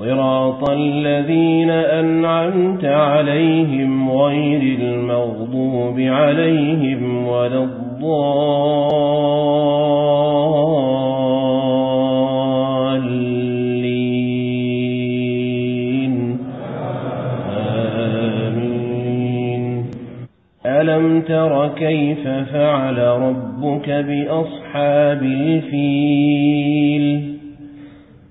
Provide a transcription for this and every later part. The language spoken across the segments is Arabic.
صراط الذين أنعمت عليهم غير المغضوب عليهم ولا الضالين. آمين. ألم تر كيف فعل ربك بأصحاب الفيل؟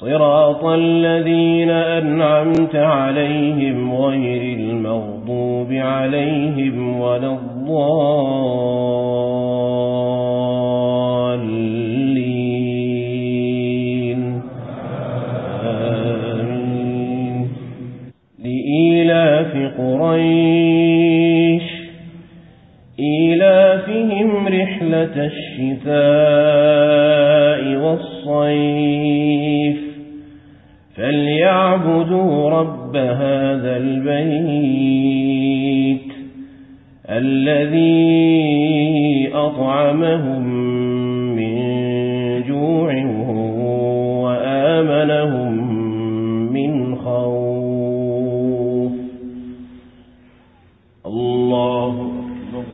صراط الذين أنعمت عليهم غير المغضوب عليهم ولا الضالين. آمين. لإيلاف قريش. إيلافهم رحلة الشتاء. فليعبدوا رب هذا البيت الذي أطعمهم